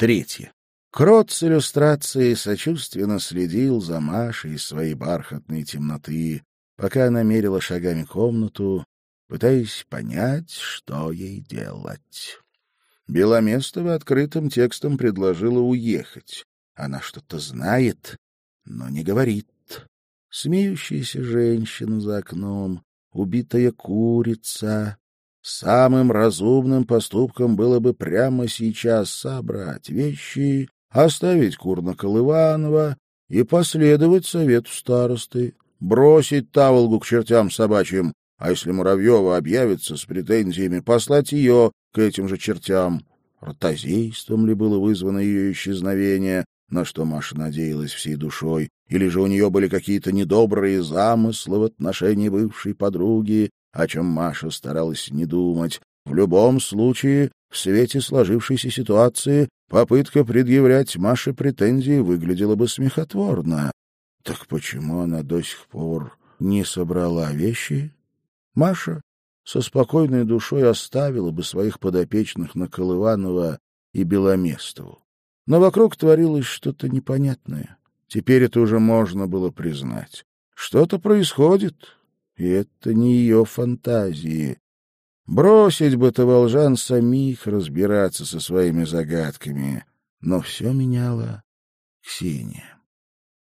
Третье. Крот с иллюстрацией сочувственно следил за Машей из своей бархатной темноты, пока она мерила шагами комнату, пытаясь понять, что ей делать. Беломестова открытым текстом предложила уехать. Она что-то знает, но не говорит. Смеющаяся женщина за окном, убитая курица. Самым разумным поступком было бы прямо сейчас собрать вещи оставить Курна Колыванова и последовать совету старосты, бросить Таволгу к чертям собачьим, а если Муравьева объявится с претензиями, послать ее к этим же чертям. Ротозейством ли было вызвано ее исчезновение, на что Маша надеялась всей душой, или же у нее были какие-то недобрые замыслы в отношении бывшей подруги, о чем Маша старалась не думать. В любом случае, в свете сложившейся ситуации попытка предъявлять Маше претензии выглядела бы смехотворно. Так почему она до сих пор не собрала вещи? Маша со спокойной душой оставила бы своих подопечных на Колыванова и Беломестову. Но вокруг творилось что-то непонятное. Теперь это уже можно было признать. Что-то происходит, и это не ее фантазии. Бросить бы Таволжан самих разбираться со своими загадками. Но все меняло Ксения.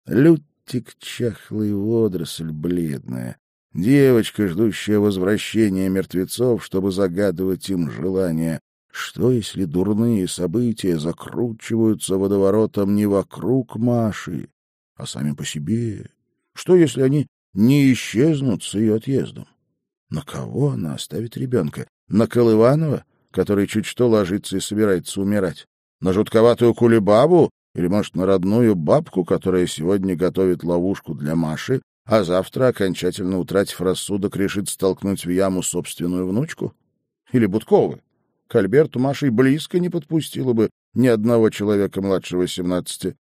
Лютик чахлый водоросль бледная. Девочка, ждущая возвращения мертвецов, чтобы загадывать им желания. Что, если дурные события закручиваются водоворотом не вокруг Маши, а сами по себе? Что, если они не исчезнут с ее отъездом? На кого она оставит ребенка? На Колыванова, который чуть что ложится и собирается умирать? На жутковатую кулебабу? Или, может, на родную бабку, которая сегодня готовит ловушку для Маши, а завтра, окончательно утратив рассудок, решит столкнуть в яму собственную внучку? Или Будковы? К Альберту Маша близко не подпустила бы ни одного человека младше восемнадцати.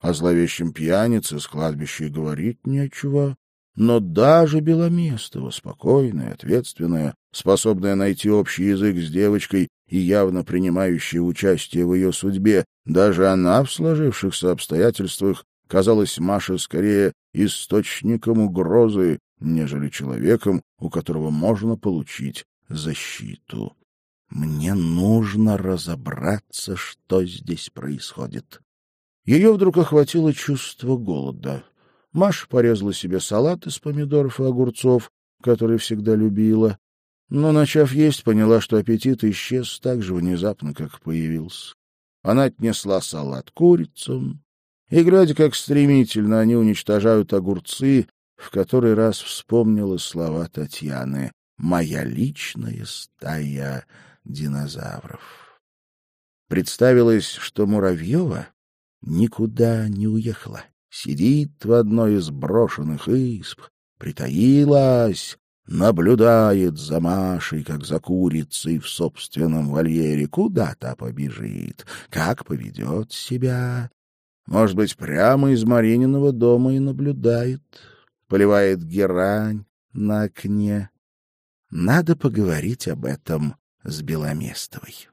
О зловещем пьянице с кладбища и говорить нечего. Но даже Беломестова, спокойная, ответственная, способная найти общий язык с девочкой и явно принимающая участие в ее судьбе, даже она в сложившихся обстоятельствах казалась Маше скорее источником угрозы, нежели человеком, у которого можно получить защиту. Мне нужно разобраться, что здесь происходит. Ее вдруг охватило чувство голода. Маша порезала себе салат из помидоров и огурцов, который всегда любила, но, начав есть, поняла, что аппетит исчез так же внезапно, как появился. Она отнесла салат курицам, и, глядя, как стремительно они уничтожают огурцы, в который раз вспомнила слова Татьяны «Моя личная стая динозавров». Представилось, что Муравьева никуда не уехала сидит в одной из брошенных изб, притаилась, наблюдает за Машей, как за курицей в собственном вольере, куда та побежит, как поведет себя. Может быть, прямо из Марининого дома и наблюдает, поливает герань на окне. Надо поговорить об этом с Беломестовой.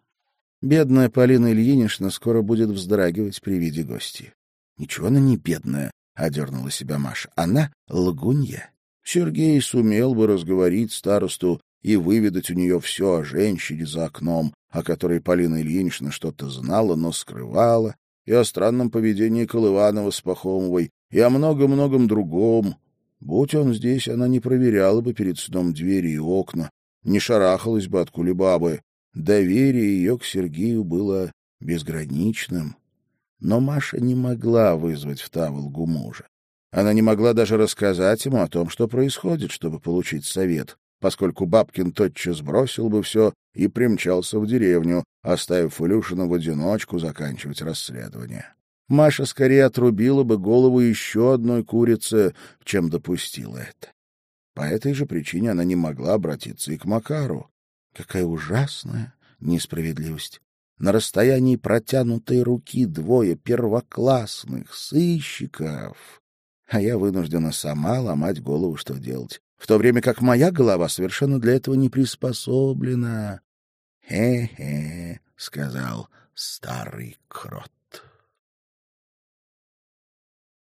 Бедная Полина Ильинична скоро будет вздрагивать при виде гостей. Ничего она не бедная, — одернула себя Маша. Она лгунья. Сергей сумел бы разговорить старосту и выведать у нее все о женщине за окном, о которой Полина Ильинична что-то знала, но скрывала, и о странном поведении Колыванова с Пахомовой, и о многом-многом другом. Будь он здесь, она не проверяла бы перед сном двери и окна, не шарахалась бы от кулебабы. Доверие ее к Сергею было безграничным. Но Маша не могла вызвать в Таволгу мужа. Она не могла даже рассказать ему о том, что происходит, чтобы получить совет, поскольку Бабкин тотчас бросил бы все и примчался в деревню, оставив Илюшина в одиночку заканчивать расследование. Маша скорее отрубила бы голову еще одной курице, чем допустила это. По этой же причине она не могла обратиться и к Макару. Какая ужасная несправедливость! На расстоянии протянутой руки двое первоклассных сыщиков, а я вынуждена сама ломать голову, что делать, в то время как моя голова совершенно для этого не приспособлена. «Хе — сказал старый крот.